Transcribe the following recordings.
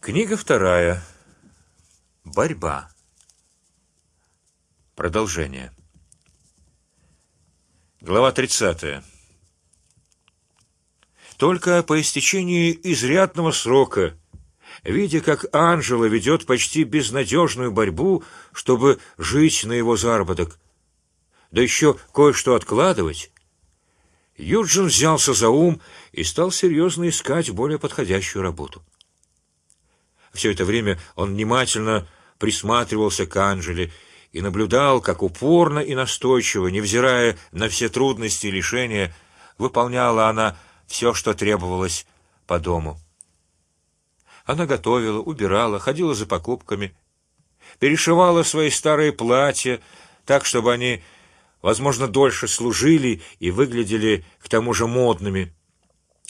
Книга вторая. Борьба. Продолжение. Глава тридцатая. Только по истечении изрядного срока, видя, как Анжела ведет почти безнадежную борьбу, чтобы жить на его заработок, да еще кое-что откладывать, Юджин взялся за ум и стал серьезно искать более подходящую работу. Все это время он внимательно присматривался к Анжеле и наблюдал, как упорно и настойчиво, невзирая на все трудности и лишения, выполняла она все, что требовалось по дому. Она готовила, убирала, ходила за покупками, перешивала свои старые платья так, чтобы они, возможно, дольше служили и выглядели к тому же модными.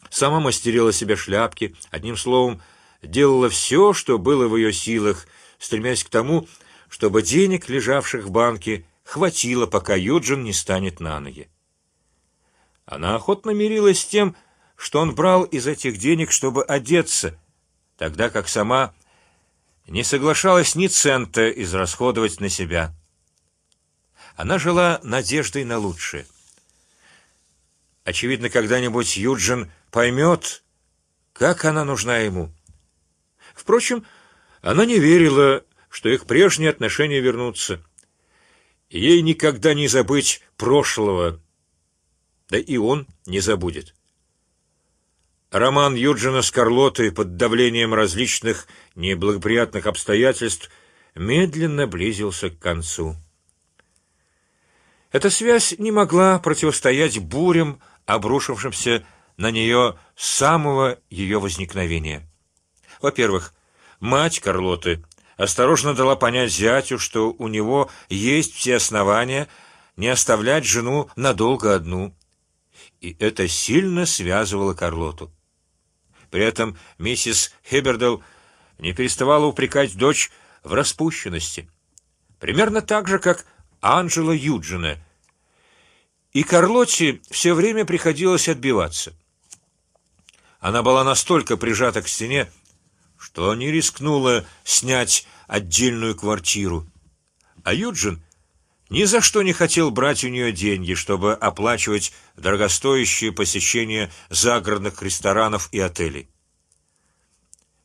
Сама мастерила себе шляпки, одним словом, делала все, что было в ее силах, стремясь к тому, чтобы денег, лежавших в банке, хватило, пока Юджин не станет на ноги. Она охотно мирилась с тем, что он брал из этих денег, чтобы одеться, тогда как сама не соглашалась ни цента израсходовать на себя. Она жила надеждой на лучшее. Очевидно, когда-нибудь Юджин поймет, как она нужна ему. Впрочем, она не верила, что их прежние отношения вернутся. Ей никогда не забыть прошлого, да и он не забудет. Роман Юджина с Карлотой под давлением различных неблагоприятных обстоятельств медленно близился к концу. Эта связь не могла противостоять бурям, обрушившимся на нее с самого ее возникновения. Во-первых, мать Карлоты осторожно дала понять зятю, что у него есть все основания не оставлять жену надолго одну, и это сильно связывало Карлоту. При этом миссис Хебердел не переставала упрекать дочь в распущенности, примерно так же, как Анжела Юджина. И Карлотте все время приходилось отбиваться. Она была настолько прижата к стене, что не рискнула снять отдельную квартиру, а Юджин ни за что не хотел брать у нее деньги, чтобы оплачивать дорогостоящие посещения загородных ресторанов и отелей.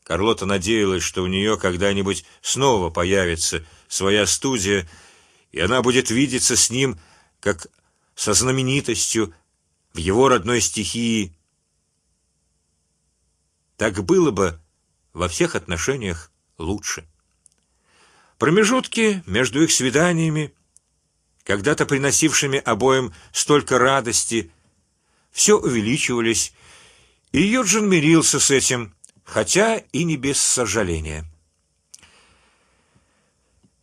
Карлота надеялась, что у нее когда-нибудь снова появится своя студия, и она будет видеться с ним как со знаменитостью в его родной стихии. Так было бы во всех отношениях лучше. Промежутки между их свиданиями, когда-то приносившими обоим столько радости, все увеличивались, и Юджин мирился с этим, хотя и не без сожаления.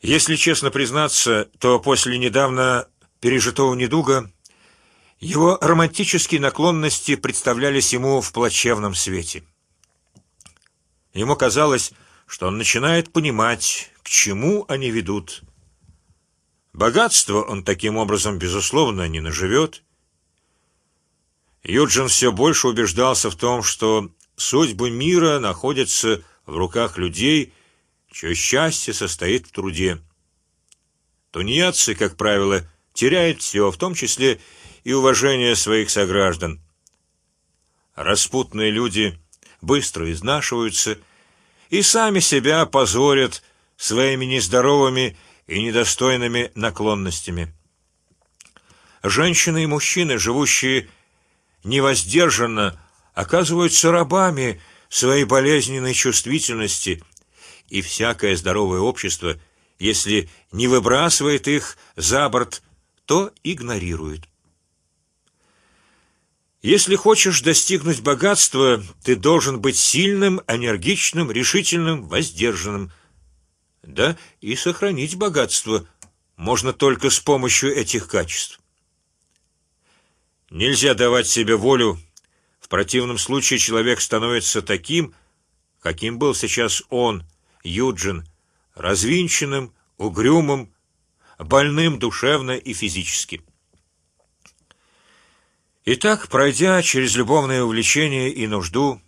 Если честно признаться, то после недавно пережитого недуга его романтические наклонности представлялись ему в плачевном свете. Ему казалось, что он начинает понимать, к чему они ведут. Богатство он таким образом безусловно не наживет. Юджин все больше убеждался в том, что судьбы мира находятся в руках людей, чье счастье состоит в труде. Тунеядцы, как правило, теряют все, в том числе и уважение своих сограждан. Распутные люди быстро изнашиваются и сами себя позорят своими нездоровыми и недостойными наклонностями. Женщины и мужчины, живущие невоздержанно, оказываются рабами своей болезненной чувствительности, и всякое здоровое общество, если не выбрасывает их за борт, то игнорирует. Если хочешь достигнуть богатства, ты должен быть сильным, энергичным, решительным, воздержанным. Да, и сохранить богатство можно только с помощью этих качеств. Нельзя давать себе волю. В противном случае человек становится таким, каким был сейчас он, Юджин, развинченным, угрюмым, больным душевно и физически. Итак, пройдя через любовное увлечение и нужду,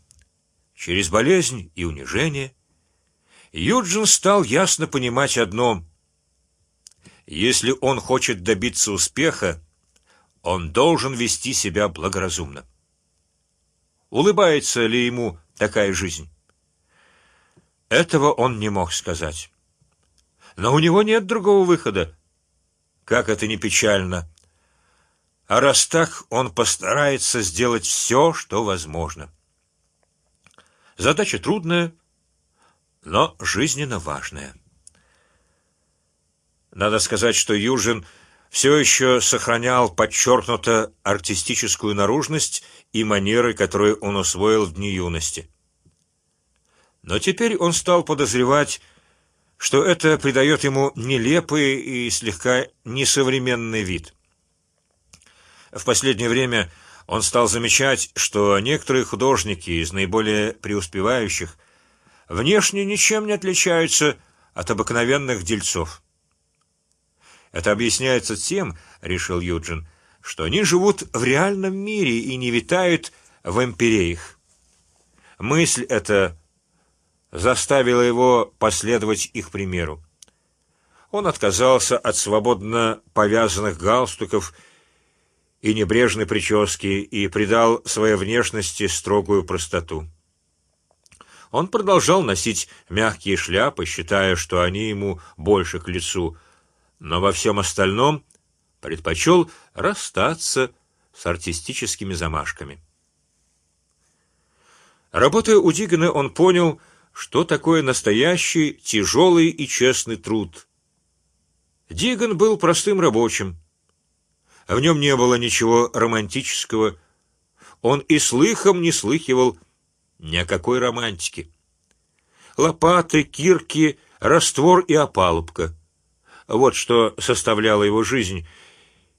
через болезнь и унижение, Юджин стал ясно понимать одно: если он хочет добиться успеха, он должен вести себя благоразумно. Улыбается ли ему такая жизнь? Этого он не мог сказать. Но у него нет другого выхода. Как это не печально. А раз так, он постарается сделать все, что возможно. Задача трудная, но жизненно важная. Надо сказать, что Южин все еще сохранял подчеркнуто артистическую наружность и манеры, которые он усвоил в дни юности. Но теперь он стал подозревать, что это придает ему нелепый и слегка несовременный вид. В последнее время он стал замечать, что некоторые художники из наиболее преуспевающих внешне ничем не отличаются от обыкновенных дельцов. Это объясняется тем, решил Юджин, что они живут в реальном мире и не витают в империях. Мысль эта заставила его последовать их примеру. Он отказался от свободно повязанных галстуков и небрежной прически и придал своей внешности строгую простоту. Он продолжал носить мягкие шляпы, считая, что они ему больше к лицу, но во всем остальном предпочел расстаться с артистическими замашками. Работая у Дигана, он понял, что такое настоящий тяжелый и честный труд. Диган был простым рабочим. В нем не было ничего романтического. Он и слыхом не слыхивал ни о какой романтике. Лопаты, кирки, раствор и опалубка. Вот что составляло его жизнь,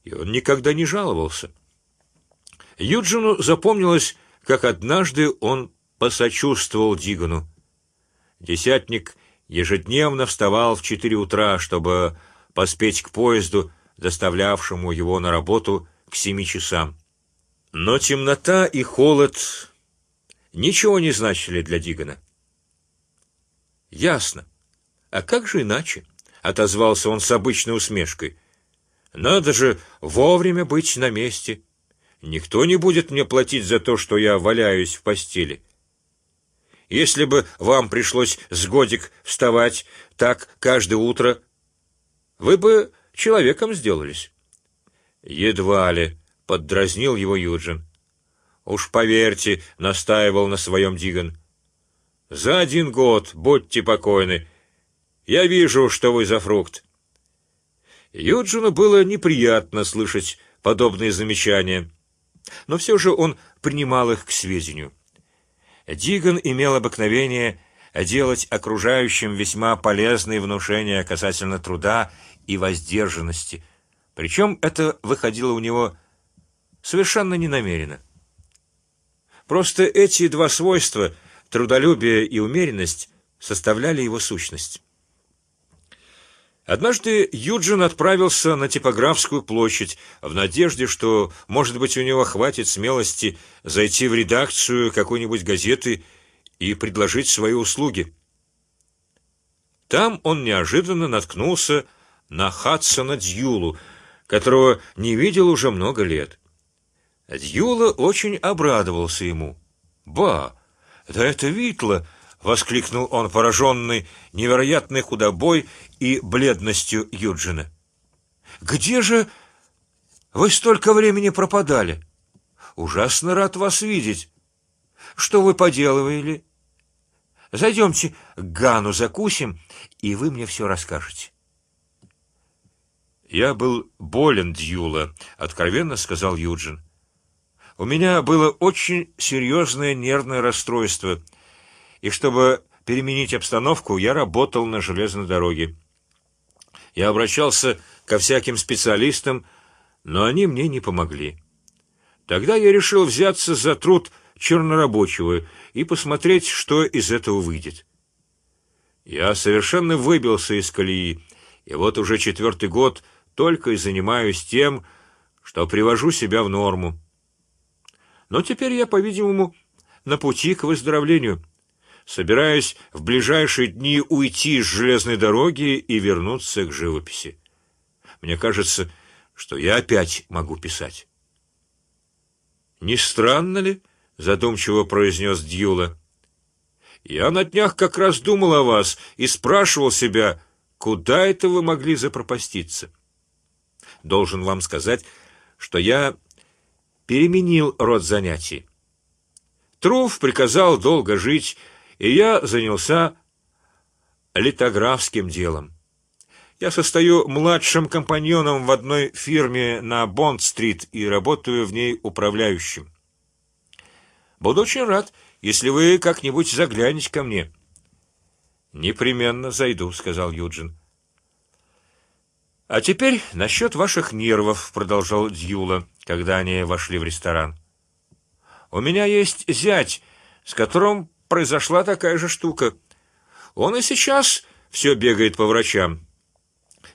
и он никогда не жаловался. Юджину запомнилось, как однажды он посочувствовал Дигану. Десятник ежедневно вставал в четыре утра, чтобы поспеть к поезду, доставлявшему его на работу к семи часам. Но темнота и холод ничего не значили для Дигана. Ясно. А как же иначе? отозвался он с обычной усмешкой. Надо же вовремя быть на месте. Никто не будет мне платить за то, что я валяюсь в постели. Если бы вам пришлось с годик вставать так каждое утро, вы бы человеком сделались. Едва ли, поддразнил его Юджин. Уж поверьте, настаивал на своем Диган. За один год будьте покойны. Я вижу, что вы за фрукт. Юджину было неприятно слышать подобные замечания, но все же он принимал их к сведению. Диган имел обыкновение делать окружающим весьма полезные внушения касательно труда и воздержанности, причем это выходило у него совершенно ненамеренно. Просто эти два свойства трудолюбие и умеренность составляли его сущность. Однажды Юджин отправился на типографскую площадь в надежде, что, может быть, у него хватит смелости зайти в редакцию какой-нибудь газеты и предложить свои услуги. Там он неожиданно наткнулся на Хадсона Дьюлу, которого не видел уже много лет. Дьюла очень обрадовался ему. Ба, да это Витла, воскликнул он, пораженный невероятной худобой и бледностью Юджина. Где же вы столько времени пропадали? Ужасно рад вас видеть. Что вы поделывали? Зайдемте Гану закусим, и вы мне все расскажете. Я был болен, Дьюла, откровенно сказал Юджин. У меня было очень серьезное нервное расстройство и чтобы переменить обстановку, я работал на железной дороге. Я обращался ко всяким специалистам, но они мне не помогли. Тогда я решил взяться за труд чернорабочего и посмотреть, что из этого выйдет. Я совершенно выбился из колеи, и вот уже четвертый год только и занимаюсь тем, что привожу себя в норму. Но теперь я, по-видимому, на пути к выздоровлению. собираюсь в ближайшие дни уйти с железной дороги и вернуться к живописи. Мне кажется, что я опять могу писать. Не странно ли? задумчиво произнес Дьюла. Я на днях как раз думал о вас и спрашивал себя, куда это вы могли запропаститься. Должен вам сказать, что я переменил род занятий. Труф приказал долго жить, и я занялся литографским делом. Я состою младшим компаньоном в одной фирме на Бонд-стрит и работаю в ней управляющим. Буду очень рад, если вы как-нибудь заглянете ко мне. Непременно зайду, сказал Юджин. А теперь насчет ваших нервов, продолжал Дьюла, когда они вошли в ресторан. У меня есть зять, с которым произошла такая же штука. Он и сейчас все бегает по врачам.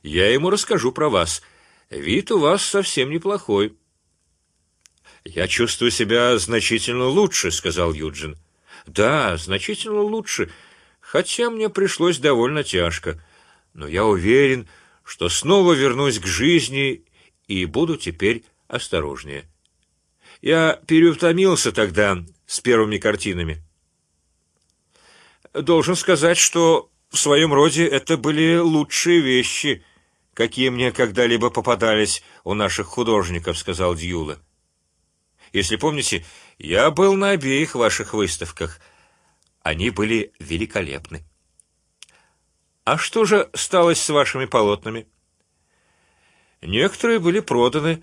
Я ему расскажу про вас. Вид у вас совсем неплохой. Я чувствую себя значительно лучше, сказал Юджин. Да, значительно лучше, хотя мне пришлось довольно тяжко, но я уверен, что снова вернусь к жизни и буду теперь осторожнее. Я переутомился тогда с первыми картинами. Должен сказать, что в своем роде это были лучшие вещи, какие мне когда-либо попадались у наших художников, сказал Дьюла. Если помните, я был на обеих ваших выставках. Они были великолепны. А что же стало с вашими полотнами? Некоторые были проданы,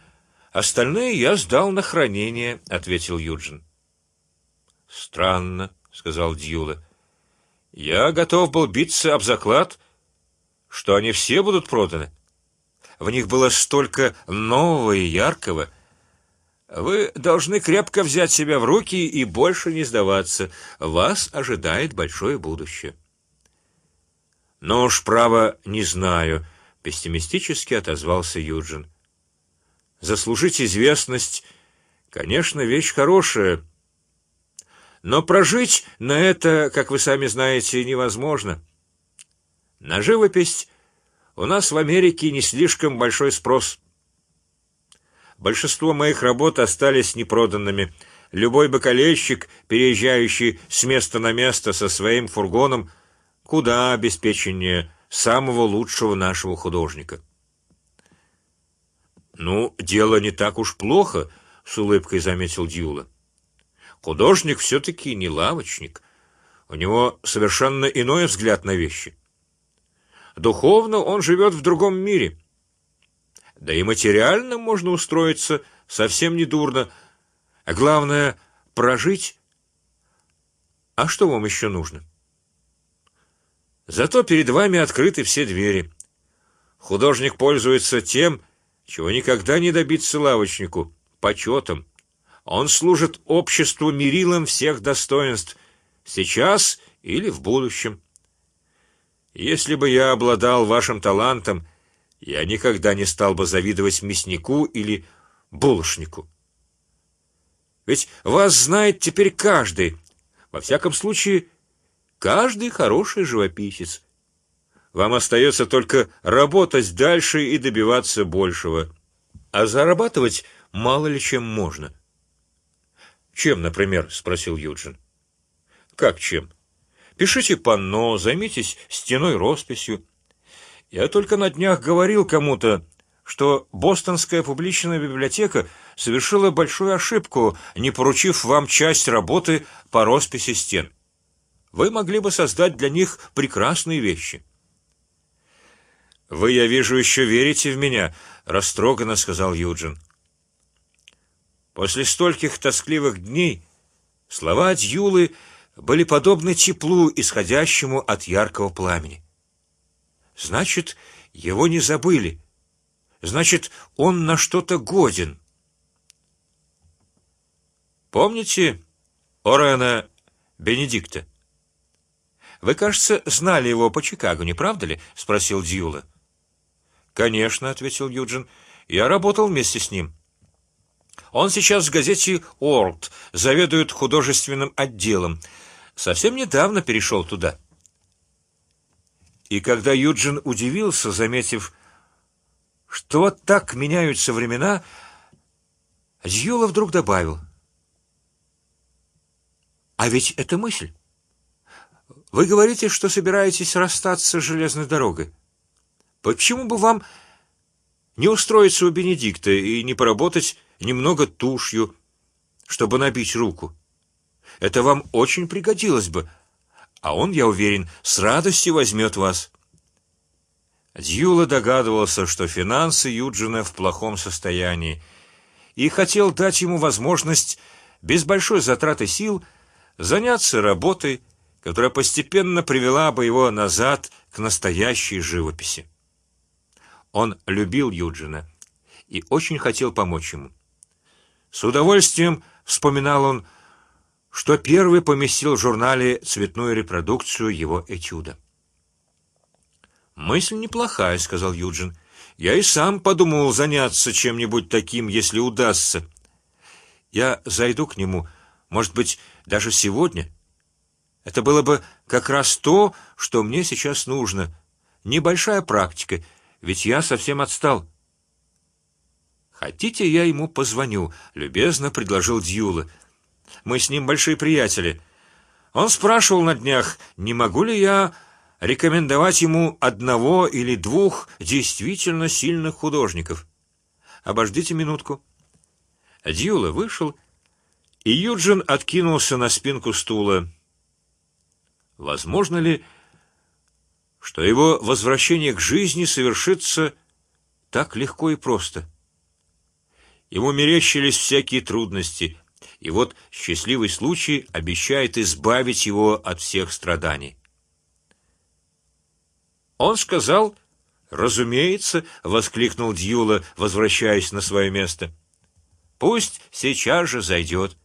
остальные я сдал на хранение, ответил Юджин. Странно, сказал Дьюла. Я готов был биться об заклад, что они все будут проданы. В них было столько нового и яркого. Вы должны крепко взять себя в руки и больше не сдаваться. Вас ожидает большое будущее. Но уж право не знаю, пессимистически отозвался Юджин. Заслужить известность, конечно, вещь хорошая, но прожить на это, как вы сами знаете, невозможно. На живопись у нас в Америке не слишком большой спрос. Большинство моих работ остались непроданными. Любой бакалейщик, переезжающий с места на место со своим фургоном, куда обеспеченнее самого лучшего нашего художника. Ну, дело не так уж плохо, с улыбкой заметил Дьюла. Художник все-таки не лавочник. У него совершенно иной взгляд на вещи. Духовно он живет в другом мире. Да и материально можно устроиться совсем недурно. А главное прожить. А что вам еще нужно? Зато перед вами открыты все двери. Художник пользуется тем, чего никогда не добиться лавочнику почетом. Он служит обществу мерилом всех достоинств сейчас или в будущем. Если бы я обладал вашим талантом, я никогда не стал бы завидовать мяснику или булочнику. Ведь вас знает теперь каждый, во всяком случае, каждый хороший живописец. Вам остается только работать дальше и добиваться большего, а зарабатывать мало ли чем можно. Чем, например, спросил Юджин. Как чем? Пишите панно, займитесь стеной росписью. Я только на днях говорил кому-то, что Бостонская публичная библиотека совершила большую ошибку, не поручив вам часть работы по росписи стен. Вы могли бы создать для них прекрасные вещи. Вы, я вижу, еще верите в меня, растроганно сказал Юджин. После стольких тоскливых дней слова Дьюлы были подобны теплу, исходящему от яркого пламени. Значит, его не забыли. Значит, он на что-то годен. Помните Орена Бенедикта? Вы, кажется, знали его по Чикаго, не правда ли? – спросил Дьюла. Конечно, ответил Юджин. Я работал вместе с ним. Он сейчас в газете World заведует художественным отделом. совсем недавно перешел туда. И когда Юджин удивился, заметив, что вот так меняются времена, Дьюла вдруг добавил: "А ведь это мысль. Вы говорите, что собираетесь расстаться с железной дорогой. Почему бы вам не устроиться у Бенедикта и не поработать немного тушью, чтобы набить руку? Это вам очень пригодилось бы, а он, я уверен, с радостью возьмет вас. Дьюла догадывался, что финансы Юджина в плохом состоянии, и хотел дать ему возможность без большой затраты сил заняться работой, которая постепенно привела бы его назад к настоящей живописи. Он любил Юджина и очень хотел помочь ему. С удовольствием вспоминал он, что первый поместил в журнале цветную репродукцию его этюда. Мысль неплохая, сказал Юджин. Я и сам подумал заняться чем-нибудь таким, если удастся. Я зайду к нему, может быть, даже сегодня. Это было бы как раз то, что мне сейчас нужно. Небольшая практика, ведь я совсем отстал. Хотите, я ему позвоню? Любезно предложил Дьюла. Мы с ним большие приятели. Он спрашивал на днях, не могу ли я рекомендовать ему одного или двух действительно сильных художников. Обождите минутку. Дьюла вышел, и Юджин откинулся на спинку стула. Возможно ли, что его возвращение к жизни совершится так легко и просто? Ему мерещились всякие трудности, и вот счастливый случай обещает избавить его от всех страданий. Он сказал, разумеется, воскликнул Дьюла, возвращаясь на свое место. Пусть сейчас же зайдет.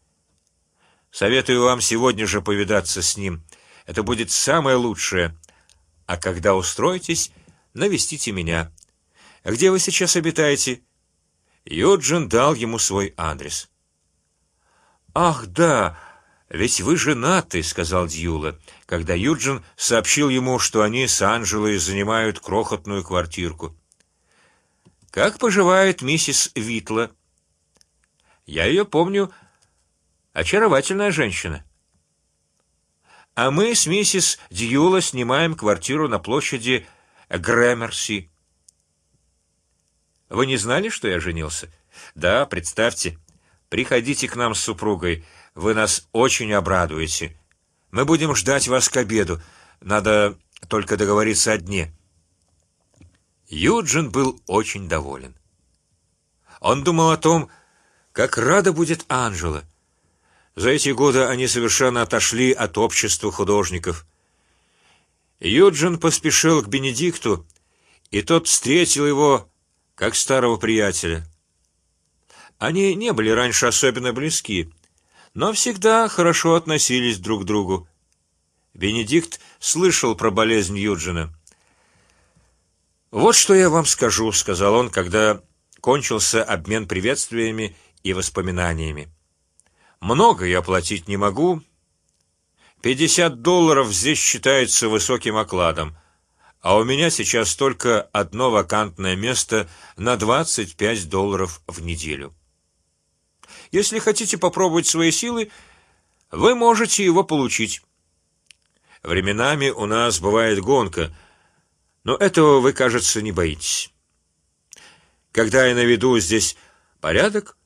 Советую вам сегодня же повидаться с ним. Это будет самое лучшее. А когда устроитесь, навестите меня. Где вы сейчас обитаете? Юджин дал ему свой адрес. Ах да, ведь вы женаты, сказал Дьюла, когда Юджин сообщил ему, что они с Анжелой занимают крохотную квартирку. Как поживает миссис Витла? Я ее помню, очаровательная женщина. А мы с миссис Дьюла снимаем квартиру на площади Грэмерси. Вы не знали, что я женился? Да, представьте. Приходите к нам с супругой, вы нас очень обрадуете. Мы будем ждать вас к обеду. Надо только договориться о дне. Юджин был очень доволен. Он думал о том, как рада будет Анжела. За эти годы они совершенно отошли от общества художников. Юджин поспешил к Бенедикту, и тот встретил его как старого приятеля. Они не были раньше особенно близки, но всегда хорошо относились друг к другу. Бенедикт слышал про болезнь Юджина. Вот что я вам скажу, сказал он, когда кончился обмен приветствиями и воспоминаниями. Много я платить не могу. Пятьдесят долларов здесь считается высоким окладом, а у меня сейчас только одно вакантное место на двадцать пять долларов в неделю. Если хотите попробовать свои силы, вы можете его получить. Временами у нас бывает гонка, но этого вы, кажется, не боитесь. Когда я наведу здесь порядок,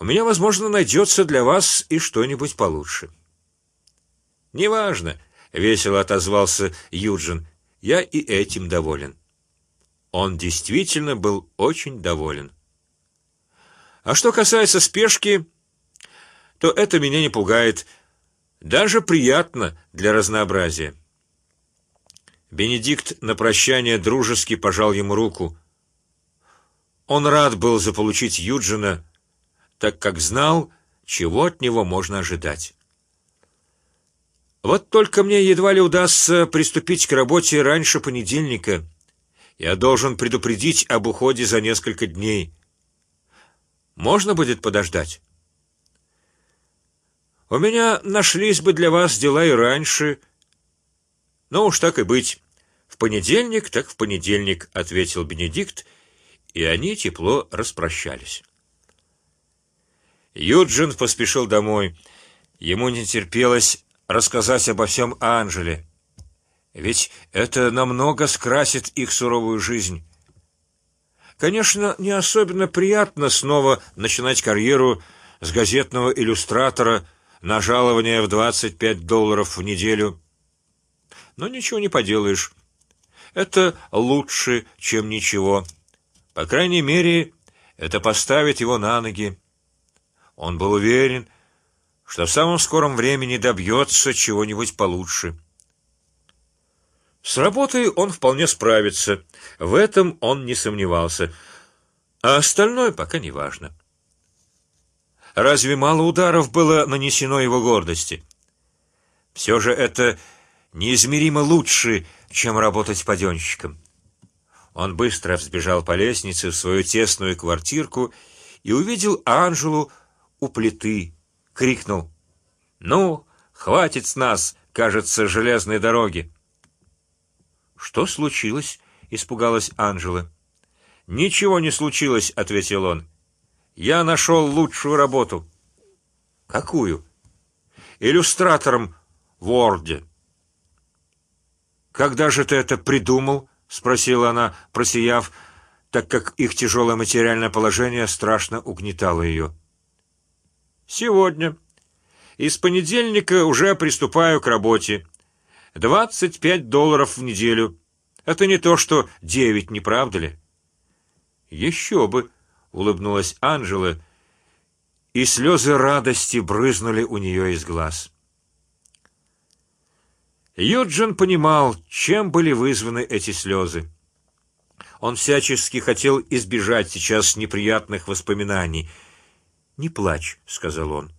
у меня, возможно, найдется для вас и что-нибудь получше. Неважно, весело отозвался Юджин. Я и этим доволен. Он действительно был очень доволен. А что касается спешки, то это меня не пугает, даже приятно для разнообразия. Бенедикт на прощание дружески пожал ему руку. Он рад был заполучить Юджина, так как знал, чего от него можно ожидать. Вот только мне едва ли удастся приступить к работе раньше понедельника. Я должен предупредить об уходе за несколько дней. Можно будет подождать? У меня нашлись бы для вас дела и раньше. Но уж так и быть. В понедельник, так в понедельник, ответил Бенедикт, и они тепло распрощались. Юджин поспешил домой. Ему не терпелось рассказать обо всем Анжеле, ведь это намного скрасит их суровую жизнь. Конечно, не особенно приятно снова начинать карьеру с газетного иллюстратора на жалование в двадцать пять долларов в неделю, но ничего не поделаешь. Это лучше, чем ничего. По крайней мере, это поставит его на ноги. Он был уверен, что в самом скором времени добьется чего-нибудь получше. С работой он вполне справится, в этом он не сомневался, а остальное пока не важно. Разве мало ударов было нанесено его гордости? Все же это неизмеримо лучше, чем работать паденщиком. Он быстро взбежал по лестнице в свою тесную квартирку и увидел Анжелу у плиты, крикнул: "Ну, хватит с нас, кажется, железной дороги!" Что случилось? испугалась Анжела. Ничего не случилось, ответил он. Я нашел лучшую работу. Какую? Иллюстратором в Орде. Когда же ты это придумал? спросила она, просияв, так как их тяжелое материальное положение страшно угнетало ее. Сегодня. И с понедельника уже приступаю к работе. Двадцать пять долларов в неделю. Это не то, что девять, не правда ли? Еще бы, улыбнулась Анжела, и слезы радости брызнули у нее из глаз. Юджин понимал, чем были вызваны эти слезы. Он всячески хотел избежать сейчас неприятных воспоминаний не плачь, сказал он.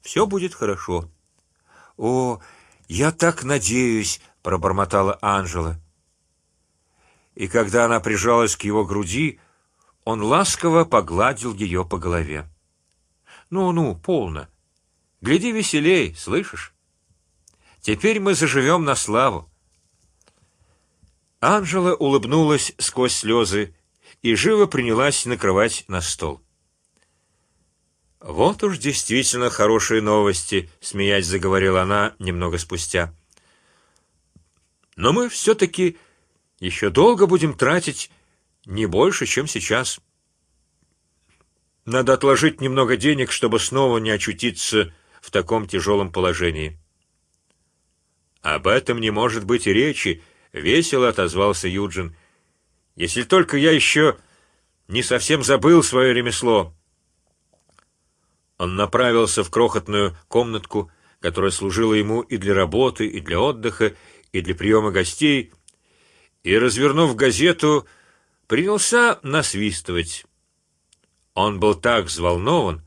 Все будет хорошо. О, я так надеюсь, пробормотала Анжела. И когда она прижалась к его груди, он ласково погладил ее по голове. Ну, ну, полно. Гляди веселей, слышишь? Теперь мы заживем на славу. Анжела улыбнулась сквозь слезы и живо принялась накрывать на стол. Вот уж действительно хорошие новости, смеясь заговорила она немного спустя. Но мы все-таки еще долго будем тратить не больше, чем сейчас. Надо отложить немного денег, чтобы снова не очутиться в таком тяжелом положении. Об этом не может быть и речи, весело отозвался Юджин. Если только я еще не совсем забыл свое ремесло. Он направился в крохотную комнатку, которая служила ему и для работы, и для отдыха, и для приема гостей, и развернув газету, принялся насвистывать. Он был так взволнован,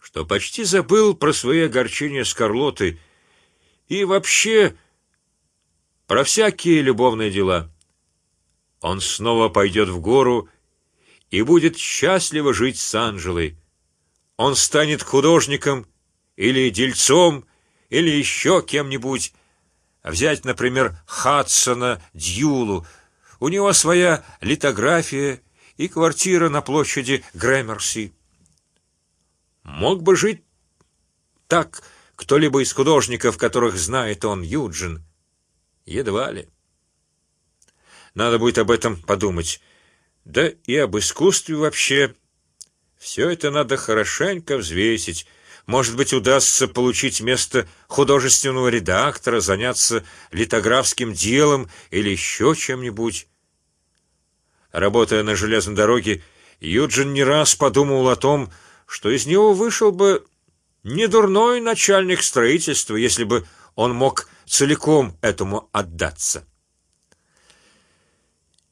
что почти забыл про свои огорчения с Карлотой и вообще про всякие любовные дела. Он снова пойдет в гору и будет счастливо жить с Анжелой он станет художником или дельцом или еще кем-нибудь. Взять, например, Хадсона Дьюлу. У него своя литография и квартира на площади Грэмерси. Мог бы жить так кто-либо из художников, которых знает он, Юджин? Едва ли. Надо будет об этом подумать, да и об искусстве вообще. Все это надо хорошенько взвесить. Может быть, удастся получить место художественного редактора, заняться литографским делом или еще чем-нибудь. Работая на железной дороге, Юджин не раз подумал о том, что из него вышел бы не дурной начальник строительства, если бы он мог целиком этому отдаться.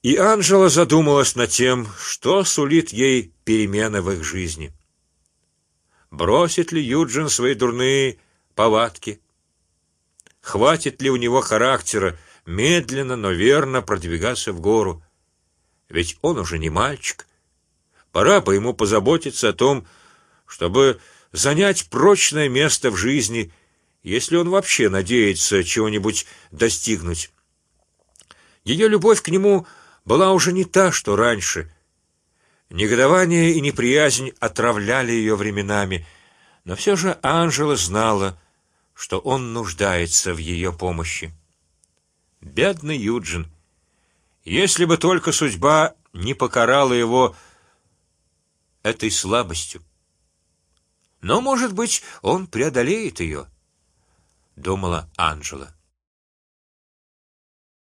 И Анжела задумалась над тем, что сулит ей перемена в их жизни. Бросит ли Юджин свои дурные повадки? Хватит ли у него характера медленно, но верно продвигаться в гору? Ведь он уже не мальчик. Пора бы ему позаботиться о том, чтобы занять прочное место в жизни, если он вообще надеется чего-нибудь достигнуть. Ее любовь к нему была уже не та, что раньше. Негодование и неприязнь отравляли ее временами, но все же Анжела знала, что он нуждается в ее помощи. Бедный Юджин, если бы только судьба не покарала его этой слабостью. Но, может быть, он преодолеет ее, думала Анжела.